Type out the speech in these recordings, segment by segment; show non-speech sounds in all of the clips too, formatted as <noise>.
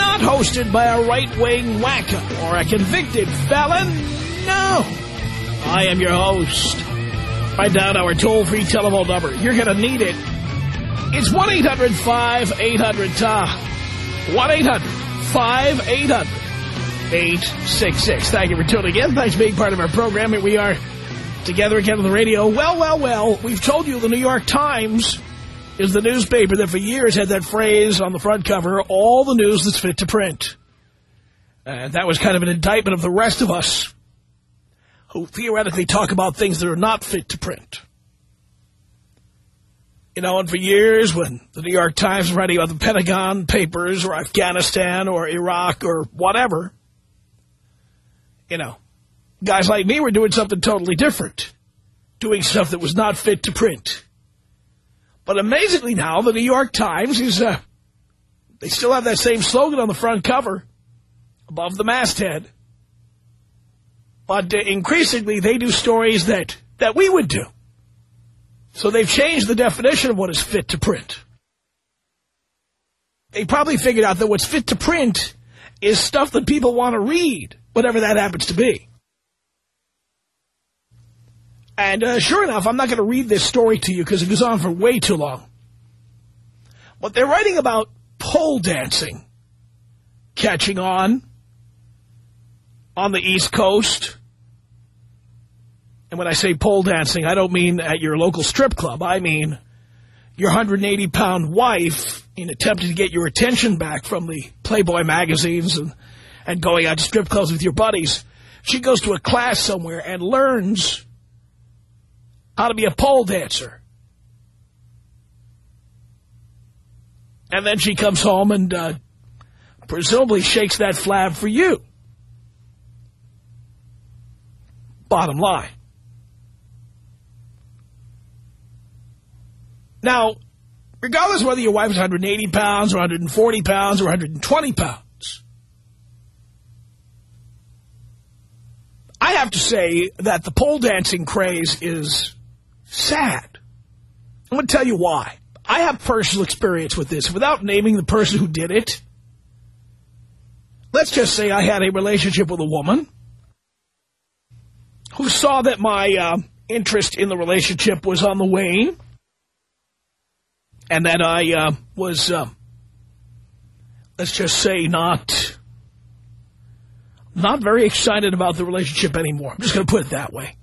not hosted by a right-wing wacko or a convicted felon. No. I am your host. Write down our toll-free telephone number. You're going to need it. It's 1-800-5800-TOM. 1-800-5800-866. Thank you for tuning in. Thanks for being part of our program. Here we are together again on the radio. Well, well, well, we've told you the New York Times is the newspaper that for years had that phrase on the front cover, all the news that's fit to print. And that was kind of an indictment of the rest of us who theoretically talk about things that are not fit to print. You know, and for years when the New York Times was writing about the Pentagon Papers or Afghanistan or Iraq or whatever, you know, guys like me were doing something totally different, doing stuff that was not fit to print. But amazingly now, the New York Times is, uh, they still have that same slogan on the front cover, above the masthead. But uh, increasingly, they do stories that, that we would do. So they've changed the definition of what is fit to print. They probably figured out that what's fit to print is stuff that people want to read, whatever that happens to be. And uh, sure enough, I'm not going to read this story to you because it goes on for way too long. But they're writing about pole dancing catching on on the East Coast. And when I say pole dancing, I don't mean at your local strip club. I mean your 180-pound wife in attempting to get your attention back from the Playboy magazines and, and going out to strip clubs with your buddies. She goes to a class somewhere and learns how to be a pole dancer. And then she comes home and uh, presumably shakes that flab for you. Bottom line. Now, regardless whether your wife is 180 pounds or 140 pounds or 120 pounds, I have to say that the pole dancing craze is sad. I'm going to tell you why. I have personal experience with this. Without naming the person who did it, let's just say I had a relationship with a woman who saw that my uh, interest in the relationship was on the wane and that I uh, was, uh, let's just say, not not very excited about the relationship anymore. I'm just going to put it that way.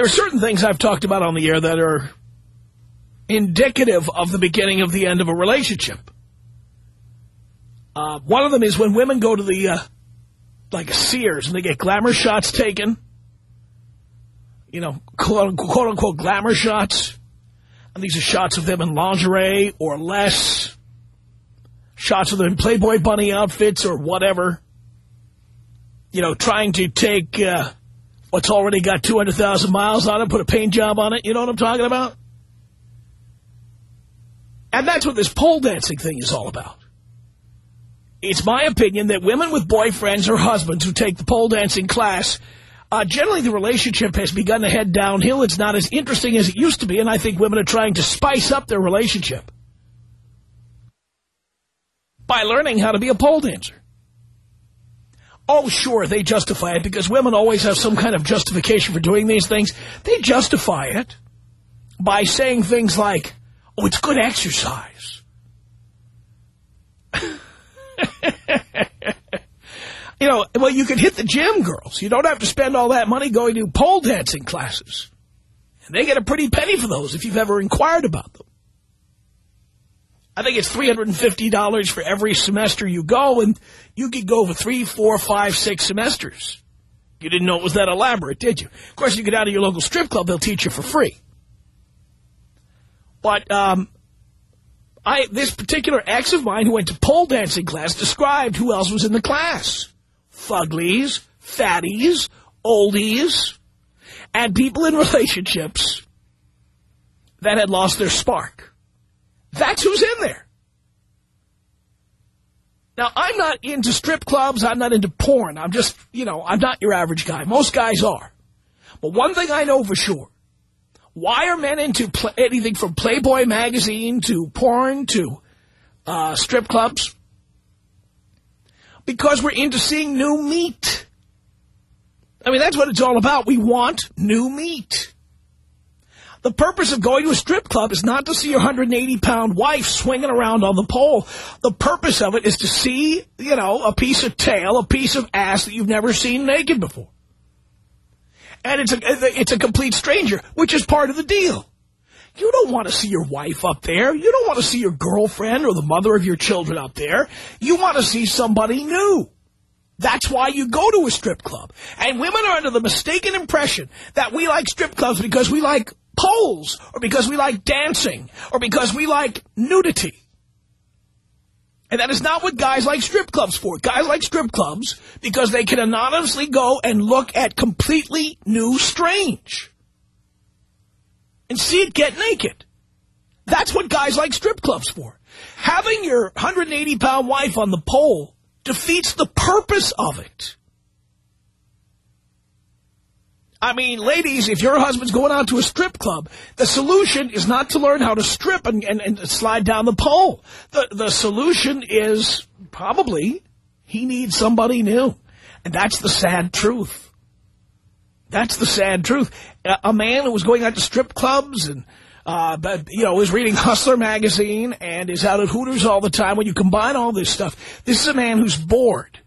There are certain things I've talked about on the air that are indicative of the beginning of the end of a relationship. Uh, one of them is when women go to the, uh, like Sears, and they get glamour shots taken. You know, quote, quote unquote glamour shots. And these are shots of them in lingerie or less. Shots of them in Playboy bunny outfits or whatever. You know, trying to take... Uh, what's already got 200,000 miles on it, put a paint job on it. You know what I'm talking about? And that's what this pole dancing thing is all about. It's my opinion that women with boyfriends or husbands who take the pole dancing class, uh, generally the relationship has begun to head downhill. It's not as interesting as it used to be, and I think women are trying to spice up their relationship by learning how to be a pole dancer. Oh, sure, they justify it because women always have some kind of justification for doing these things. They justify it by saying things like, oh, it's good exercise. <laughs> you know, well, you can hit the gym, girls. You don't have to spend all that money going to pole dancing classes. And they get a pretty penny for those if you've ever inquired about them. I think it's $350 for every semester you go, and you could go for three, four, five, six semesters. You didn't know it was that elaborate, did you? Of course, you get out of your local strip club, they'll teach you for free. But um, I This particular ex of mine who went to pole dancing class described who else was in the class. Fuglies, fatties, oldies, and people in <laughs> relationships that had lost their spark. That's who's in there. Now, I'm not into strip clubs. I'm not into porn. I'm just, you know, I'm not your average guy. Most guys are. But one thing I know for sure, why are men into anything from Playboy magazine to porn to uh, strip clubs? Because we're into seeing new meat. I mean, that's what it's all about. We want new meat. The purpose of going to a strip club is not to see your 180-pound wife swinging around on the pole. The purpose of it is to see, you know, a piece of tail, a piece of ass that you've never seen naked before. And it's a, it's a complete stranger, which is part of the deal. You don't want to see your wife up there. You don't want to see your girlfriend or the mother of your children up there. You want to see somebody new. That's why you go to a strip club. And women are under the mistaken impression that we like strip clubs because we like poles, or because we like dancing, or because we like nudity. And that is not what guys like strip clubs for. Guys like strip clubs because they can anonymously go and look at completely new strange. And see it get naked. That's what guys like strip clubs for. Having your 180-pound wife on the pole defeats the purpose of it. I mean, ladies, if your husband's going out to a strip club, the solution is not to learn how to strip and, and, and slide down the pole. The, the solution is probably he needs somebody new. And that's the sad truth. That's the sad truth. A, man who was going out to strip clubs and, uh, but, you know, is reading <laughs> Hustler magazine and is out at Hooters all the time. When you combine all this stuff, this is a man who's bored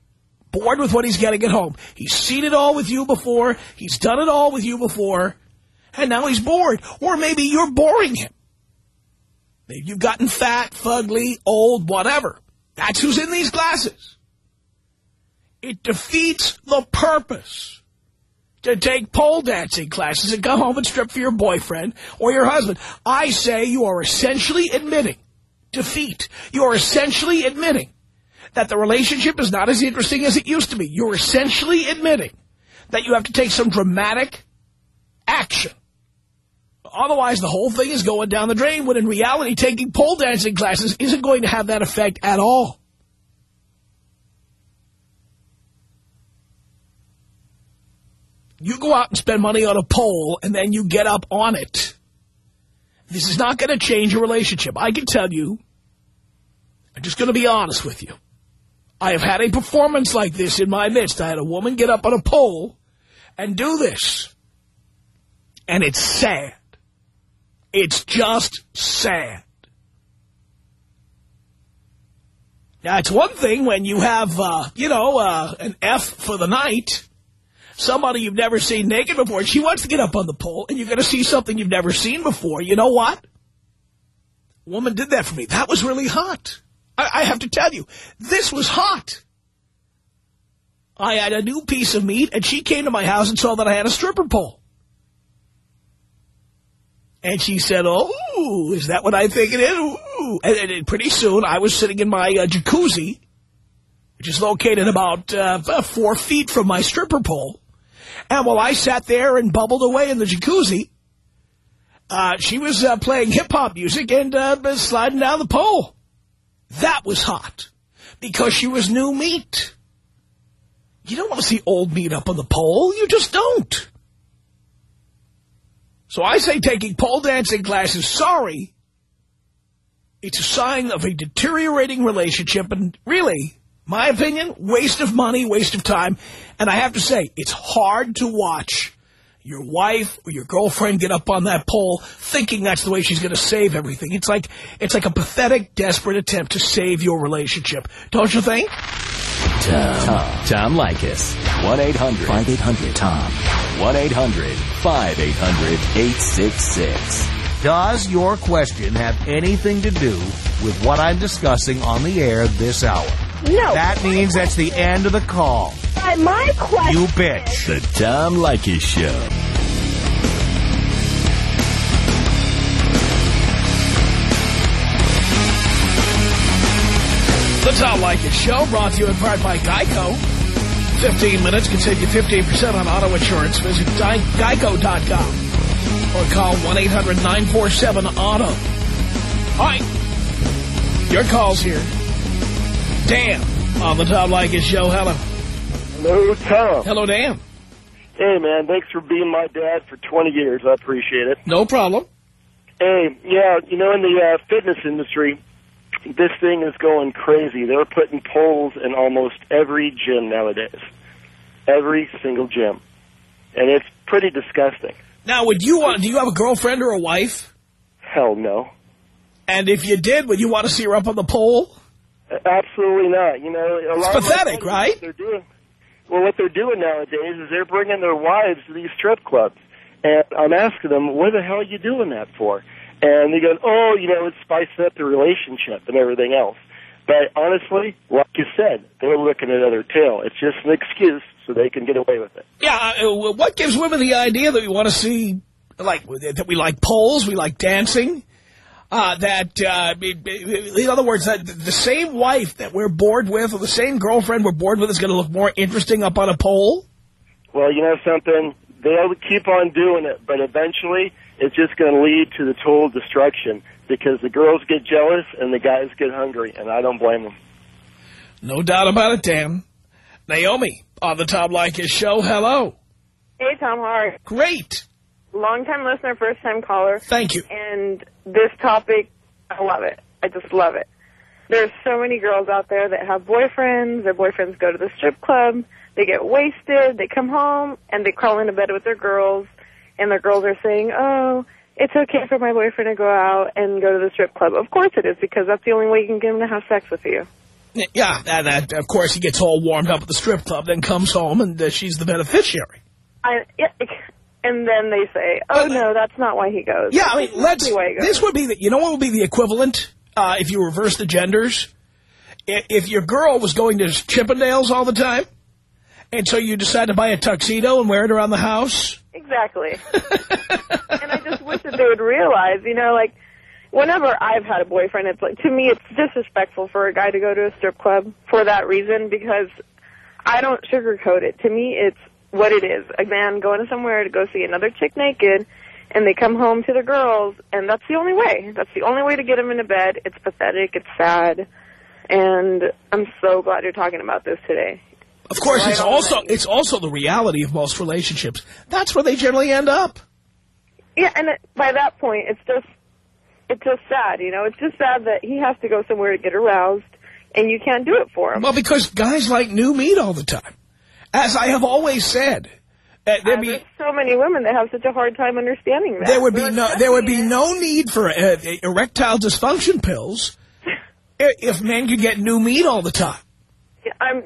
bored with what he's getting at home. He's seen it all with you before. He's done it all with you before. And now he's bored. Or maybe you're boring him. Maybe you've gotten fat, fugly, old, whatever. That's who's in these glasses. It defeats the purpose to take pole dancing classes and come home and strip for your boyfriend or your husband. I say you are essentially admitting defeat. You are essentially admitting that the relationship is not as interesting as it used to be. You're essentially admitting that you have to take some dramatic action. Otherwise, the whole thing is going down the drain, when in reality, taking pole dancing classes isn't going to have that effect at all. You go out and spend money on a pole, and then you get up on it. This is not going to change your relationship. I can tell you, I'm just going to be honest with you. I have had a performance like this in my midst. I had a woman get up on a pole and do this. And it's sad. It's just sad. Now, it's one thing when you have, uh, you know, uh, an F for the night, somebody you've never seen naked before, she wants to get up on the pole, and you're going to see something you've never seen before. You know what? woman did that for me. That was really hot. I, I have to tell you, this was hot. I had a new piece of meat, and she came to my house and saw that I had a stripper pole. And she said, oh, is that what I think it is? Ooh. And, and pretty soon, I was sitting in my uh, jacuzzi, which is located about uh, four feet from my stripper pole. And while I sat there and bubbled away in the jacuzzi, uh, she was uh, playing hip-hop music and uh, sliding down the pole. That was hot because she was new meat. You don't want to see old meat up on the pole. You just don't. So I say taking pole dancing classes, sorry, it's a sign of a deteriorating relationship and really, my opinion, waste of money, waste of time. And I have to say, it's hard to watch your wife or your girlfriend get up on that pole thinking that's the way she's going to save everything. It's like it's like a pathetic, desperate attempt to save your relationship. Don't you think? Tom. Tom, Tom Leykis. 1-800-5800-TOM. 1-800-5800-866. Does your question have anything to do with what I'm discussing on the air this hour? No. That means that's the end of the call. My question. You bitch. The Tom Leykis Show. The Tom Leykis Show brought to you in part by Geico. 15 minutes can save you 15% on auto insurance. Visit geico.com or call 1-800-947-AUTO. All right. Your call's here. Dan on the Tom Leykis Show. Hello. Hello, Tom. Hello, Dan. Hey, man, thanks for being my dad for 20 years. I appreciate it. No problem. Hey, yeah, you know, in the uh, fitness industry, this thing is going crazy. They're putting poles in almost every gym nowadays. Every single gym. And it's pretty disgusting. Now, would you want? Do you have a girlfriend or a wife? Hell no. And if you did, would you want to see her up on the pole? Absolutely not. You know, a lot It's of pathetic, friends, right? They're doing, well, what they're doing nowadays is they're bringing their wives to these strip clubs, and I'm asking them, "What the hell are you doing that for?" And they go, "Oh, you know, it's spicing up the relationship and everything else." But honestly, like you said, they're looking at other tail. It's just an excuse so they can get away with it. Yeah, uh, what gives women the idea that we want to see, like, that we like poles, we like dancing? Uh, that, uh, in other words, that the same wife that we're bored with or the same girlfriend we're bored with is going to look more interesting up on a pole? Well, you know something? They'll keep on doing it, but eventually it's just going to lead to the total destruction because the girls get jealous and the guys get hungry, and I don't blame them. No doubt about it, Dan. Naomi on the Tom Leykis show. Hello. Hey, Tom, how are you? Great. Long-time listener, first-time caller. Thank you. And this topic, I love it. I just love it. There's so many girls out there that have boyfriends. Their boyfriends go to the strip club. They get wasted. They come home, and they crawl into bed with their girls. And their girls are saying, oh, it's okay for my boyfriend to go out and go to the strip club. Of course it is, because that's the only way you can get him to have sex with you. Yeah, that, that, of course, he gets all warmed up at the strip club, then comes home, and uh, she's the beneficiary. I, yeah, and then they say, oh, no, that's not why he goes. Yeah, I mean, let's, That's he goes. this would be the, you know what would be the equivalent, uh, if you reverse the genders? If your girl was going to Chippendales all the time, and so you decide to buy a tuxedo and wear it around the house, Exactly. <laughs> and I just wish that they would realize, you know, like, whenever I've had a boyfriend, it's like, to me, it's disrespectful for a guy to go to a strip club for that reason because I don't sugarcoat it. To me, it's what it is. A man going to somewhere to go see another chick naked, and they come home to the girls, and that's the only way. That's the only way to get them into bed. It's pathetic. It's sad. And I'm so glad you're talking about this today. of course, Right it's also right. it's also the reality of most relationships. That's where they generally end up. Yeah, and it, by that point, it's just it's just sad, you know. It's just sad that he has to go somewhere to get aroused, and you can't do it for him. Well, because guys like new meat all the time. As I have always said, uh, there'd Uh, be there's so many women that have such a hard time understanding that. there would be no there would be no need for uh, erectile dysfunction pills <laughs> if men could get new meat all the time. Yeah, I'm.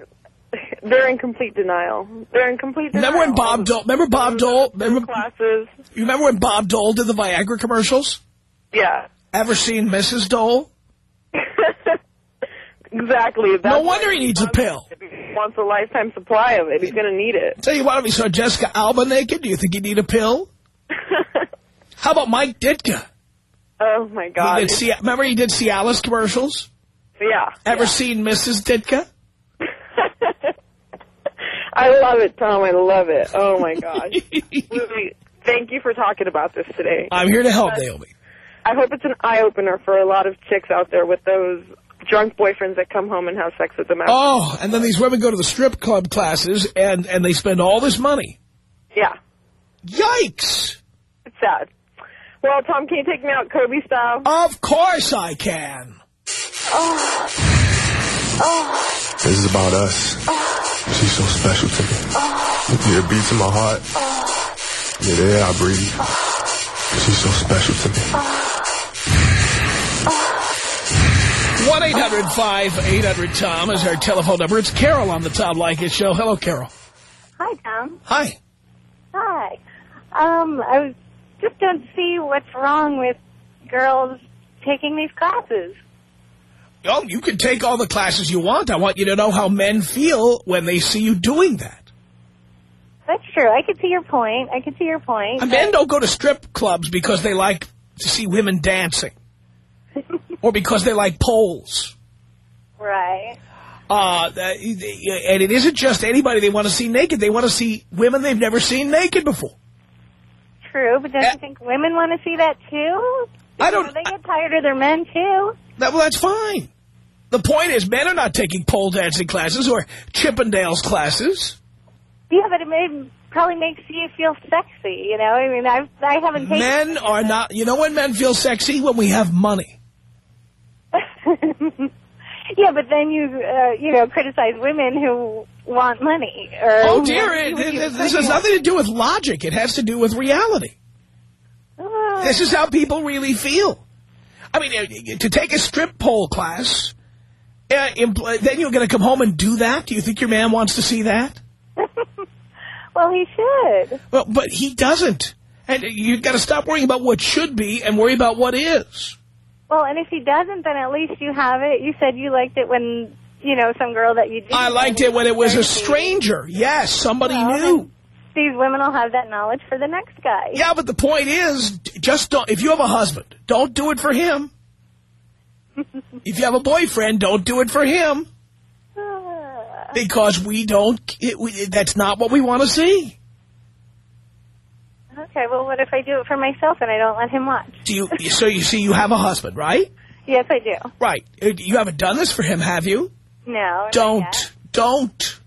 <laughs> They're in complete denial. They're in complete denial. Remember when Bob Dole? Remember Bob Dole? Remember, classes? you remember when Bob Dole did the Viagra commercials? Yeah. Ever seen Mrs. Dole? <laughs> exactly. That's No wonder he needs a pill. If he wants a lifetime supply of it, he's going to need it. Tell you what, if you saw Jessica Alba naked, do you think he'd need a pill? <laughs> How about Mike Ditka? oh my God. He did Cia- remember he did Cialis commercials? yeah. Ever yeah. seen Mrs. Ditka? <laughs> I love it, Tom. I love it. Oh my gosh. <laughs> really, thank you for talking about this today. I'm here to help, Naomi. I hope it's an eye opener for a lot of chicks out there with those drunk boyfriends that come home and have sex with them. After. Oh, and then these women go to the strip club classes and, and they spend all this money. Yeah, Yikes! it's sad. Well, Tom, can you take me out Kobe style? Of course I can. Oh. Oh. This is about us. Oh. She's so special to me. Yeah, it beats in my heart. Yeah, the air I breathe. She's so special to me. 1-800-5800-TOM is our telephone number. It's Carol on the Tom Leykis show. Hello, Carol. Hi, Tom. Hi. Hi. Um, I was just don't see what's wrong with girls taking these classes. Oh, you can take all the classes you want. I want you to know how men feel when they see you doing that. That's true. I can see your point. I can see your point. And men don't go to strip clubs because they like to see women dancing. Or because they like poles. Right. Uh, and it isn't just anybody they want to see naked. They want to see women they've never seen naked before. True, but don't Uh, you think women want to see that too? I don't- they get tired of their men too. That, well, that's fine. The point is, men are not taking pole dancing classes or Chippendales classes. Yeah, but it may, probably makes you feel sexy. You know, I mean, I I haven't taken. Men are not. You know when men feel sexy when we have money. <laughs> yeah, but then you uh, you know criticize women who want money. Or Oh dear, it, it, this has nothing to do with logic. It has to do with reality. Oh. This is how people really feel. I mean, uh, to take a strip pole class, uh, then you're going to come home and do that? Do you think your man wants to see that? <laughs> well, he should. Well, but he doesn't. And you've got to stop worrying about what should be and worry about what is. Well, and if he doesn't, then at least you have it. You said you liked it when you know some girl that you. Didn't I liked it when it was a stranger. Yes, somebody Well, knew. These women will have that knowledge for the next guy. Yeah, but the point is, just don't, if you have a husband, don't do it for him. <laughs> if you have a boyfriend, don't do it for him. Ah. Because we don't, it, we, that's not what we want to see. Okay, well, what if I do it for myself and I don't let him watch? Do you, so you see you have a husband, right? Yes, I do. Right. Uh, You haven't done this for him, have you? No. Don't. Don't.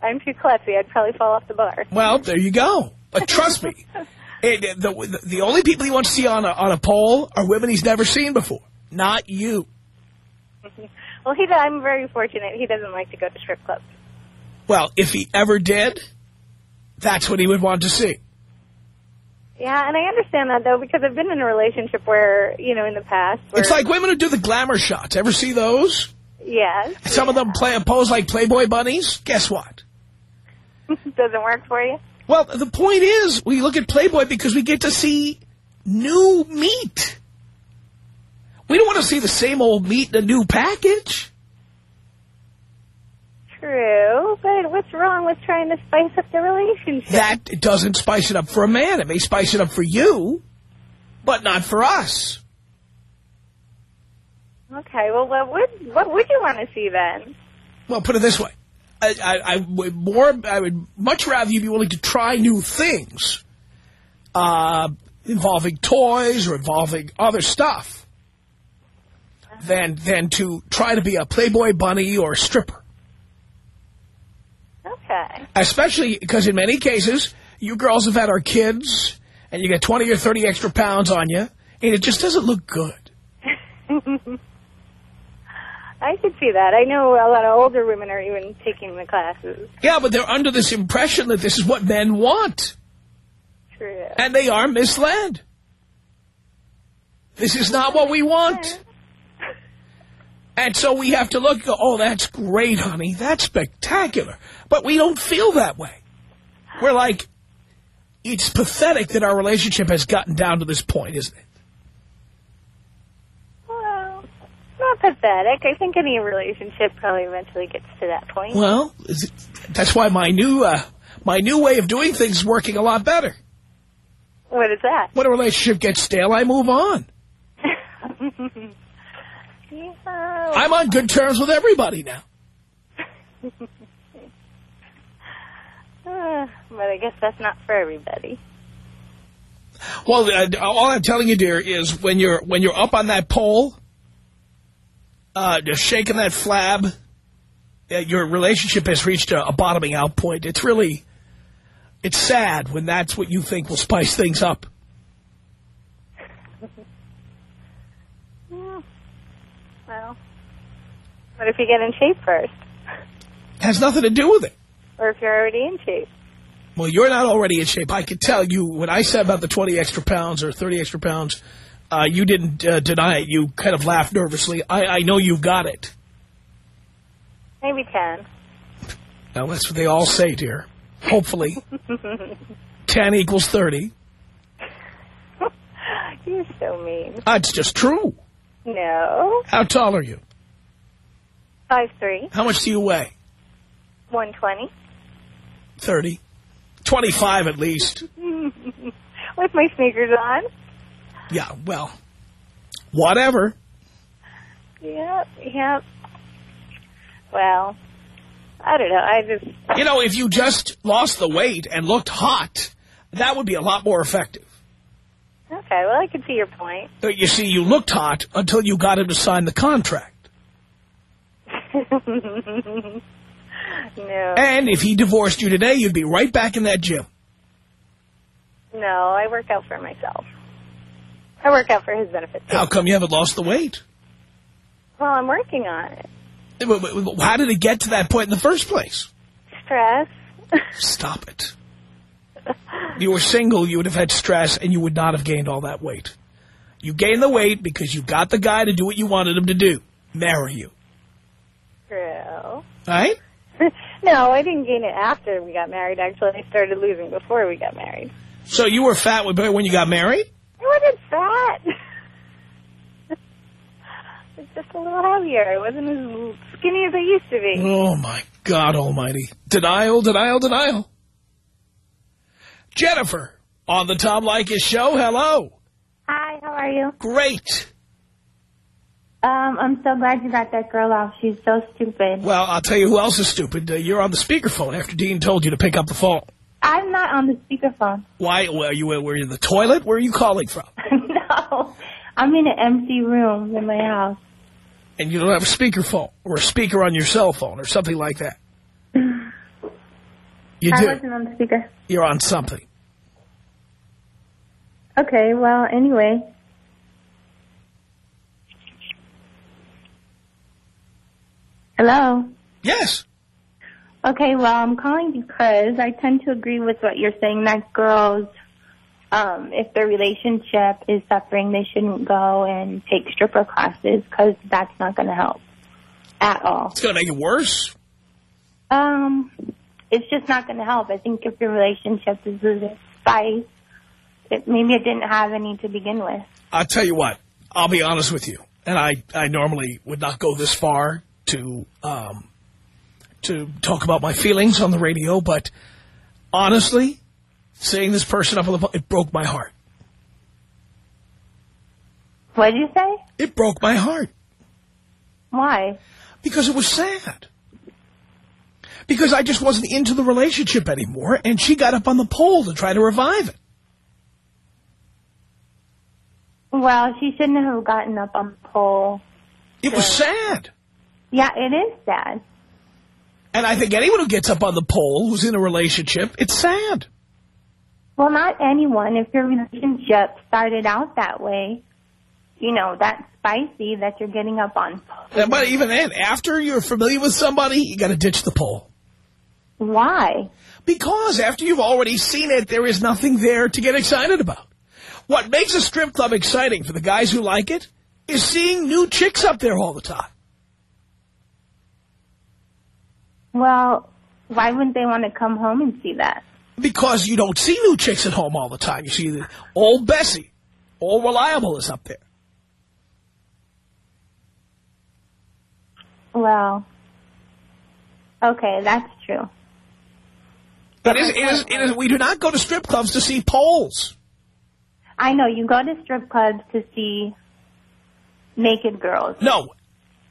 I'm too klutzy. I'd probably fall off the bar. Well, there you go. But trust me, <laughs> it, the, the only people he wants to see on a, on a pole are women he's never seen before. Not you. <laughs> Well, he. I'm very fortunate. He doesn't like to go to strip clubs. Well, if he ever did, that's what he would want to see. Yeah, and I understand that though because I've been in a relationship where you know in the past. It's like women who do the glamour shots. Ever see those? yes, Some of them play a pose like Playboy bunnies. Guess what? <laughs> doesn't work for you. Well, the point is, we look at Playboy because we get to see new meat. We don't want to see the same old meat in a new package. True, but what's wrong with trying to spice up the relationship? That doesn't spice it up for a man. It may spice it up for you, but not for us. Okay, well, what would what would you want to see then? Well, put it this way. I, I, I would more, I would much rather you be willing to try new things, uh, involving toys or involving other stuff, than than to try to be a Playboy bunny or a stripper. Okay. Especially because in many cases, you girls have had our kids, and you get 20 or 30 extra pounds on you, and it just doesn't look good. <laughs> I could see that. I know a lot of older women are even taking the classes. Yeah, but they're under this impression that this is what men want, True. and they are misled. This is not what we want. And so we have to look, go, oh, that's great, honey. That's spectacular. But we don't feel that way. We're like, it's pathetic that our relationship has gotten down to this point, isn't it? Well, not pathetic. I think any relationship probably eventually gets to that point. Well, that's why my new, uh, my new way of doing things is working a lot better. What is that? When a relationship gets stale, I move on. <laughs> I'm on good terms with everybody now. Uh, <laughs> but I guess that's not for everybody. Well, uh, all I'm telling you, dear, is when you're when you're up on that pole, uh, just shaking that flab, uh, your relationship has reached a, a bottoming out point. It's really, it's sad when that's what you think will spice things up. Yeah. Well, what if you get in shape first? has nothing to do with it. Or if you're already in shape? Well, you're not already in shape. I can tell you when I said about the 20 extra pounds or 30 extra pounds, uh, you didn't uh, deny it. You kind of laughed nervously. I, I know you've got it. Maybe 10. Now, that's what they all say, dear. Hopefully. <laughs> 10 equals 30. <laughs> You're so mean. That's just true. No. How tall are you? Five three, How much do you weigh? one twenty. 30. 25 at least. <laughs> With my sneakers on. Yeah, well, whatever. Yep, yep. Well, I don't know. I just... You know, if you just lost the weight and looked hot, that would be a lot more effective. Okay, well, I can see your point. But You see, you looked hot until you got him to sign the contract. <laughs> no. And if he divorced you today, you'd be right back in that gym. No, I work out for myself. I work out for his benefit, too. How come you haven't lost the weight? Well, I'm working on it. How did it get to that point in the first place? Stress. Stop it. If you were single, you would have had stress, and you would not have gained all that weight. You gained the weight because you got the guy to do what you wanted him to do, marry you. True. Right? <laughs> no, I didn't gain it after we got married. Actually, I started losing before we got married. So you were fat when when you got married? I wasn't fat. <laughs> it's just a little heavier. I wasn't as skinny as I used to be. Oh, my God almighty. Denial, denial, denial. Jennifer, on the Tom Leykis show, hello. Hi, how are you? Great. Um, I'm so glad you got that girl off. She's so stupid. Well, I'll tell you who else is stupid. Uh, you're on the speakerphone after Dean told you to pick up the phone. I'm not on the speakerphone. Why? Were you, were you in the toilet? Where are you calling from? <laughs> no, I'm in an empty room in my house. And you don't have a speakerphone or a speaker on your cell phone or something like that. <laughs> You I do. wasn't on the speaker. You're on something. Okay, well, anyway. Hello? Yes. Okay, well, I'm calling because I tend to agree with what you're saying, that girls, um, if their relationship is suffering, they shouldn't go and take stripper classes because that's not going to help at all. It's going to make it worse. Um, it's just not going to help. I think if your relationship is losing spice, it, maybe it didn't have any to begin with. I'll tell you what. I'll be honest with you. And I, I normally would not go this far to um, to talk about my feelings on the radio, but honestly, seeing this person up on the phone, it broke my heart. What did you say? It broke my heart. Why? Because it was sad. Because I just wasn't into the relationship anymore, and she got up on the pole to try to revive it. Well, she shouldn't have gotten up on the pole. It was sad. Yeah, it is sad. And I think anyone who gets up on the pole who's in a relationship, it's sad. Well, not anyone. If your relationship started out that way, you know, that's spicy that you're getting up on. Uh, But even then, after you're familiar with somebody, you got to ditch the pole. Why? Because after you've already seen it, there is nothing there to get excited about. What makes a strip club exciting for the guys who like it is seeing new chicks up there all the time. Well, why wouldn't they want to come home and see that? Because you don't see new chicks at home all the time. You see the old Bessie, all reliable is up there. Well, okay, that's true. It is, it is, it is, we do not go to strip clubs to see poles. I know you go to strip clubs to see naked girls. No,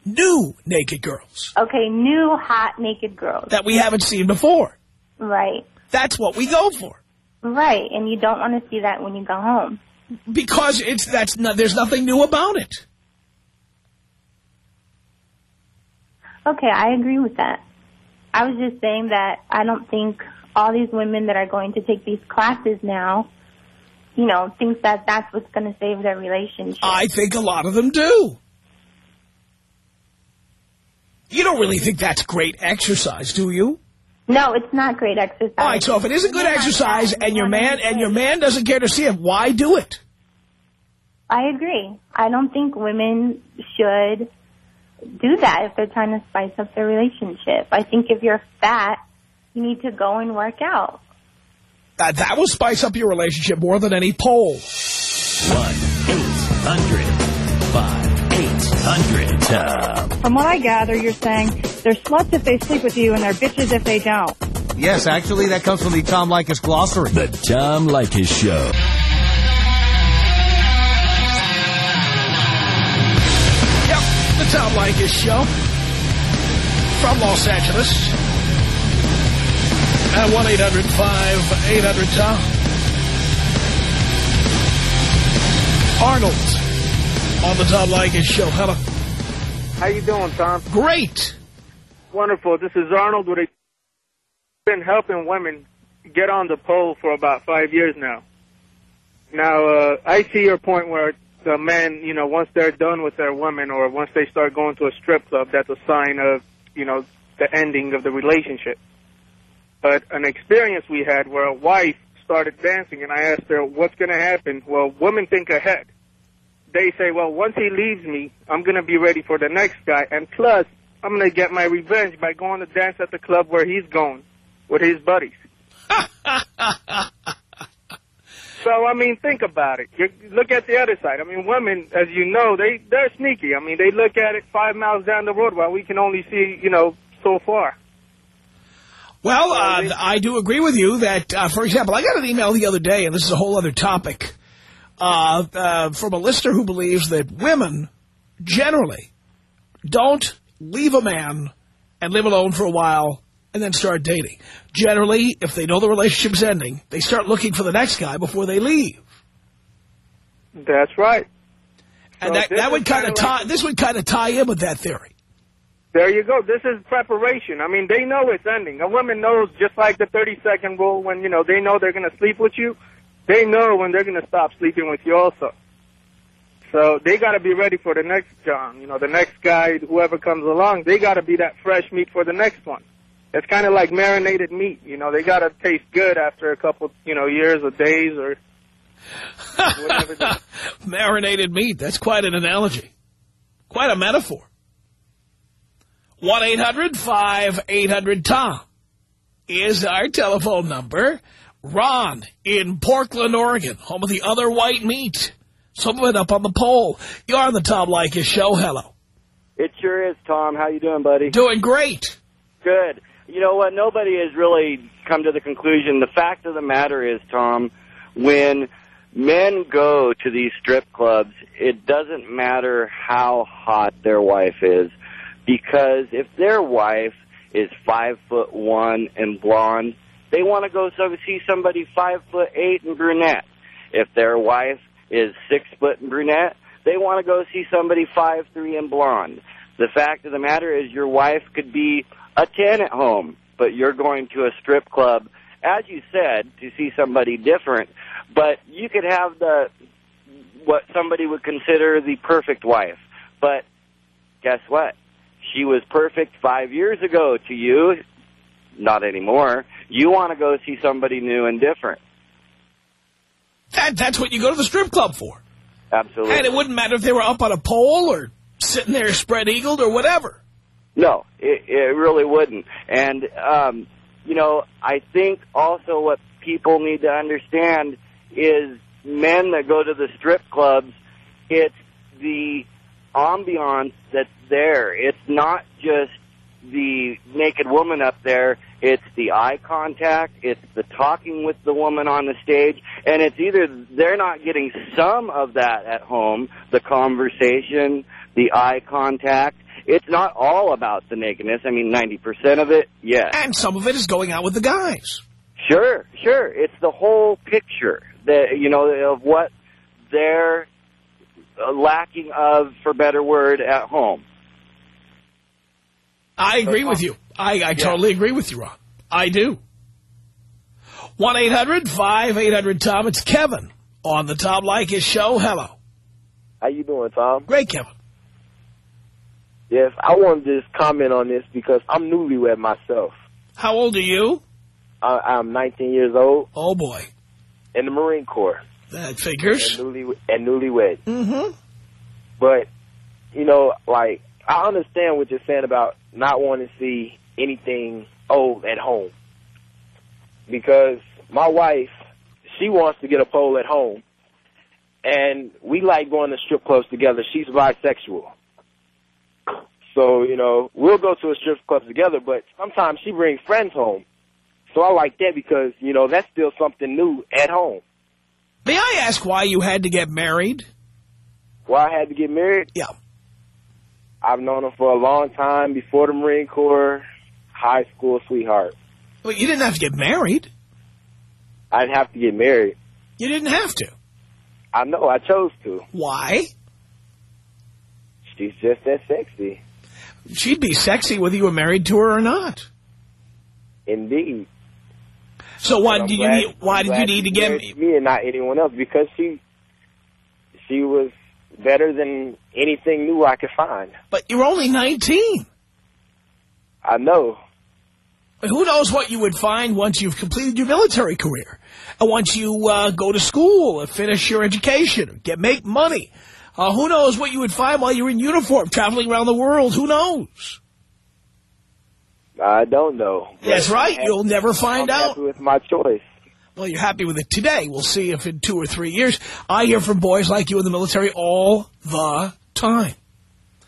new naked girls Okay, new hot naked girls. that we haven't seen before. Right. That's what we go for. Right, and you don't want to see that when you go home. Because it's that's not, there's nothing new about it. Okay, I agree with that. I was just saying that I don't think all these women that are going to take these classes now, you know, think that that's what's going to save their relationship. I think a lot of them do. You don't really think that's great exercise, do you? no, it's not great exercise. All right, so if it isn't good Yeah, exercise and your man and your man doesn't care to see it, why do it? I agree. I don't think women should do that if they're trying to spice up their relationship. I think if you're fat, you need to go and work out. Uh, that will spice up your relationship more than any pole. 1-800-5800-TOM. From what I gather, you're saying they're sluts if they sleep with you and they're bitches if they don't. Yes, actually, that comes from the Tom Leykis glossary. The Tom Leykis Show. Yep, the Tom Leykis Show. from Los Angeles. At 1-800-5800-TOM. Arnold on the Tom Leykis show. Hello. How you doing, Tom? Great. Wonderful. This is Arnold with a been helping women get on the pole for about five years now. Now, uh, I see your point where the men, you know, once they're done with their women or once they start going to a strip club, that's a sign of, you know, the ending of the relationship. But an experience we had where a wife started dancing and I asked her, what's going to happen? Well, women think ahead. They say, well, once he leaves me, I'm going to be ready for the next guy. And plus, I'm going to get my revenge by going to dance at the club where he's going with his buddies. <laughs> So, I mean, think about it. You look at the other side. I mean, women, as you know, they, they're sneaky. I mean, they look at it five miles down the road while we can only see, you know, so far. Well, uh, I do agree with you that, uh, for example, I got an email the other day, and this is a whole other topic, uh, uh, from a listener who believes that women generally don't leave a man and live alone for a while and then start dating. Generally, if they know the relationship's ending, they start looking for the next guy before they leave. That's right. And So that, that would kind of tie, like- this would kind of tie in with that theory. There you go. This is preparation. I mean, they know it's ending. A woman knows, just like the 30-second rule, when, you know, they know they're going to sleep with you, they know when they're going to stop sleeping with you also. So they got to be ready for the next John. You know, the next guy, whoever comes along, they got to be that fresh meat for the next one. It's kind of like marinated meat. You know, they got to taste good after a couple, you know, years or days or whatever. <laughs> Marinated meat. That's quite an analogy. Quite a metaphor. 1-800-5800-TOM is our telephone number. Ron in Portland, Oregon, home of the other white meat. Some of it up on the pole. You're on the Tom Leykis show. Hello. It sure is, Tom. How you doing, buddy? Doing great. Good. You know what? Nobody has really come to the conclusion. The fact of the matter is, Tom, when men go to these strip clubs, it doesn't matter how hot their wife is, because if their wife is five foot one and blonde, they want to go see somebody five foot eight and brunette. If their wife is six foot and brunette, they want to go see somebody five three and blonde. The fact of the matter is your wife could be a 10 at home, but you're going to a strip club, as you said, to see somebody different. But you could have the what somebody would consider the perfect wife. But guess what? She was perfect five years ago to you. Not anymore. You want to go see somebody new and different. That, that's what you go to the strip club for. Absolutely. And it wouldn't matter if they were up on a pole or sitting there spread-eagled or whatever. No, it, it really wouldn't. And, um, you know, I think also what people need to understand is men that go to the strip clubs, it's the ambiance that's there. It's not just the naked woman up there. It's the eye contact. It's the talking with the woman on the stage. And it's either they're not getting some of that at home, the conversation, the eye contact. It's not all about the nakedness. I mean, 90% of it, yes. And some of it is going out with the guys. Sure, sure. It's the whole picture that you know of what they're uh, lacking of, for better word, at home. I agree with you. I, I totally agree with you, Ron. I do. 1-800-5800-TOM. It's Kevin on the Tom Leykis show. Hello. How you doing, Tom? Great, Kevin. Yes, I wanted to just comment on this because I'm newlywed myself. How old are you? I, I'm 19 years old. Oh, boy. In the Marine Corps. That figures. And, newly, and newlywed. Mm-hmm. But, you know, like, I understand what you're saying about not wanting to see anything old at home. Because my wife, she wants to get a pole at home. And we like going to strip clubs together. She's bisexual. So, you know, we'll go to a strip club together, but sometimes she brings friends home. So I like that because, you know, that's still something new at home. May I ask why you had to get married? Why I had to get married? Yeah. I've known her for a long time before the Marine Corps, high school sweetheart. Well, you didn't have to get married. I didn't have to get married. You didn't have to. I know, I chose to. Why? She's just that sexy. She'd be sexy whether you were married to her or not. Indeed. So why did you need, why I'm did you need to get married me and not anyone else? Because she she was better than anything new I could find. But you're only 19. I know. Who knows what you would find once you've completed your military career, and once you uh, go to school and finish your education, get make money. Uh, who knows what you would find while you're in uniform, traveling around the world? Who knows? I don't know. That's right. I'm You'll never find I'm out. happy with my choice. Well, you're happy with it today. We'll see if in two or three years. I hear from boys like you in the military all the time.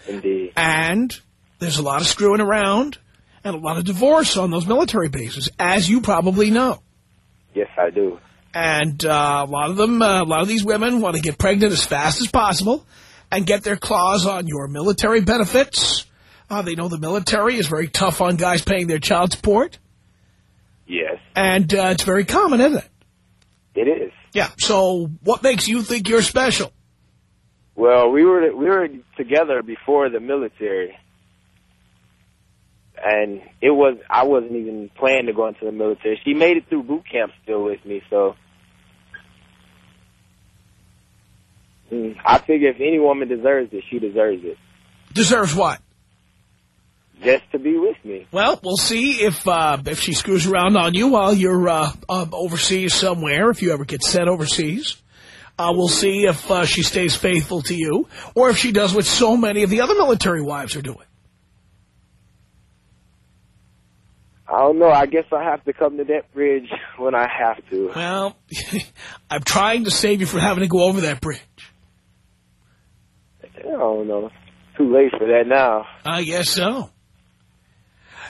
Indeed. And there's a lot of screwing around and a lot of divorce on those military bases, as you probably know. Yes, I do. And uh, a lot of them, uh, a lot of these women want to get pregnant as fast as possible and get their claws on your military benefits. Uh, they know the military is very tough on guys paying their child support. Yes, And uh, it's very common, isn't it? it is. Yeah. So what makes you think you're special? Well, we were we were together before the military, and it was I wasn't even planning to go into the military. She made it through boot camp still with me, so Mm, I figure if any woman deserves it, she deserves it. Deserves what? Just to be with me. Well, we'll see if uh, if she screws around on you while you're uh, uh, overseas somewhere, if you ever get sent overseas. Uh, we'll see if uh, she stays faithful to you, or if she does what so many of the other military wives are doing. I don't know. I guess I have to come to that bridge <laughs> when I have to. Well, <laughs> I'm trying to save you from having to go over that bridge. I don't know. It's too late for that now. I guess so.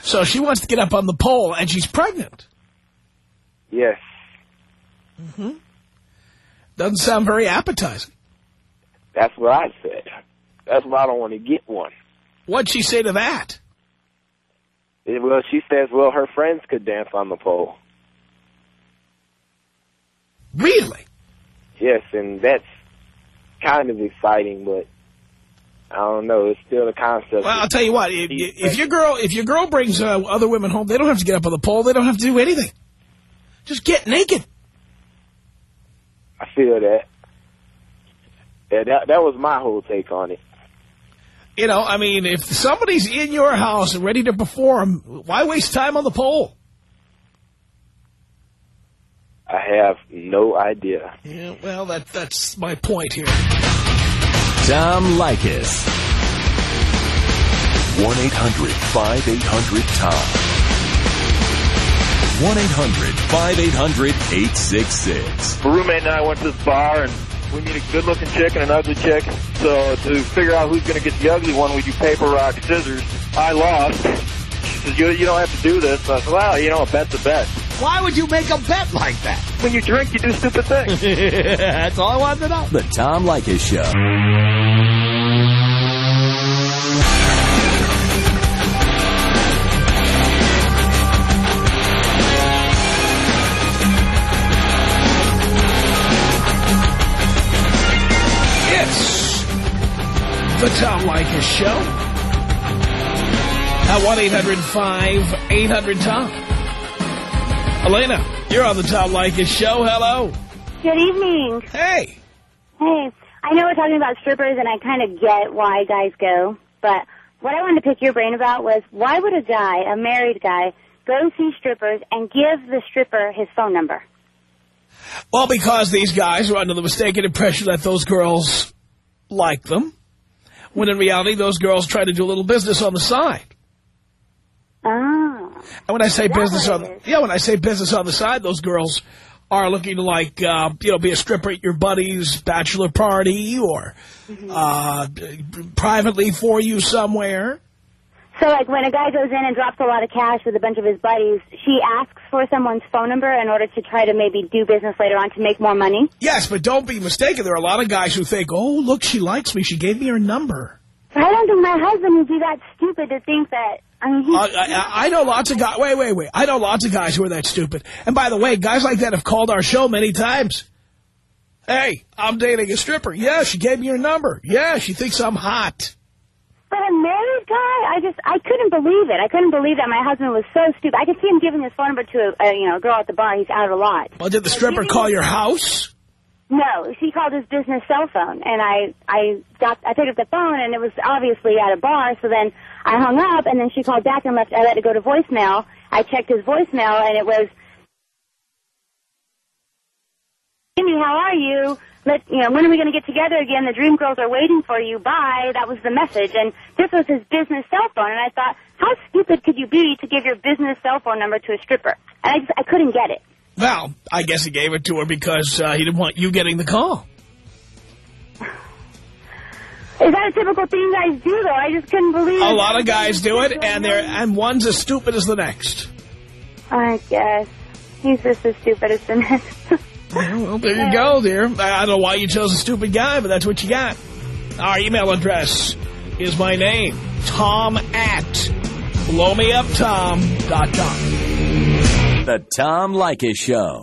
So she wants to get up on the pole, and she's pregnant. Yes. Mm -hmm. Doesn't sound very appetizing. That's what I said. That's why I don't want to get one. What'd she say to that? Eh, Well, she says, well, her friends could dance on the pole. Really? Yes, and that's kind of exciting, but I don't know. It's still a concept. Well, I'll tell you what. If, if your girl, if your girl brings uh, other women home, they don't have to get up on the pole. They don't have to do anything. Just get naked. I feel that. Yeah, that that was my whole take on it. You know, I mean, if somebody's in your house and ready to perform, why waste time on the pole? I have no idea. Yeah, well, that that's my point here. Tom Leykis. 1-800-5800-TOM. 1-800-5800-866. My roommate and I went to this bar, and we need a good-looking chick and an ugly chick. So to figure out who's going to get the ugly one, we do paper, rock, scissors. I lost. She says, you, you don't have to do this. I said, well, you know, a bet's a bet. Why would you make a bet like that? When you drink, you do stupid things. <laughs> That's all I wanted to know. The Tom Leykis Show. The Tom Leykis Show. At 1-800-5800-TOM. Elena, you're on the Tom Leykis Show. Hello. Good evening. Hey. Hey, I know we're talking about strippers, and I kind of get why guys go, but what I wanted to pick your brain about was why would a guy, a married guy, go see strippers and give the stripper his phone number? Well, because these guys are under the mistaken impression that those girls like them, when in reality those girls try to do a little business on the side. Oh. And when I say business on, the, yeah, when I say business on the side, those girls are looking to like, uh, you know, be a stripper at your buddy's bachelor party or uh, privately for you somewhere. So, like, when a guy goes in and drops a lot of cash with a bunch of his buddies, she asks for someone's phone number in order to try to maybe do business later on to make more money? Yes, but don't be mistaken. There are a lot of guys who think, oh, look, she likes me. She gave me her number. I don't think my husband would be that stupid to think that. I mean, he's, uh, I, I, know lots of guys. Wait, wait, wait. I know lots of guys who are that stupid. And by the way, guys like that have called our show many times. Hey, I'm dating a stripper. Yeah, she gave me her number. Yeah, she thinks I'm hot. But a guy, I just, I couldn't believe it. I couldn't believe that my husband was so stupid. I could see him giving his phone number to a, a you know, a girl at the bar. He's out a lot. Well, did the stripper call your house? No, she called his business cell phone, and I, I got, I picked up the phone, and it was obviously at a bar. So then I hung up, and then she called back and left. I let it go to voicemail. I checked his voicemail, and it was, Jimmy, how are you? Let you know when are we going to get together again? The Dream Girls are waiting for you. Bye. That was the message, and this was his business cell phone. And I thought, how stupid could you be to give your business cell phone number to a stripper? And I just, I couldn't get it. Well, I guess he gave it to her because uh, he didn't want you getting the call. Is that a typical thing guys do, though? I just couldn't believe A lot of guys do it, and they're and one's as stupid as the next. I guess. He's just as stupid as the next. <laughs> Well, there you go, dear. I I don't know why you chose a stupid guy, but that's what you got. Our email address is my name, Tom at blowmeuptom.com. The Tom Leykis Show.